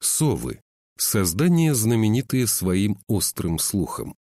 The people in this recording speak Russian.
Совы. Создания, знаменитые своим острым слухом.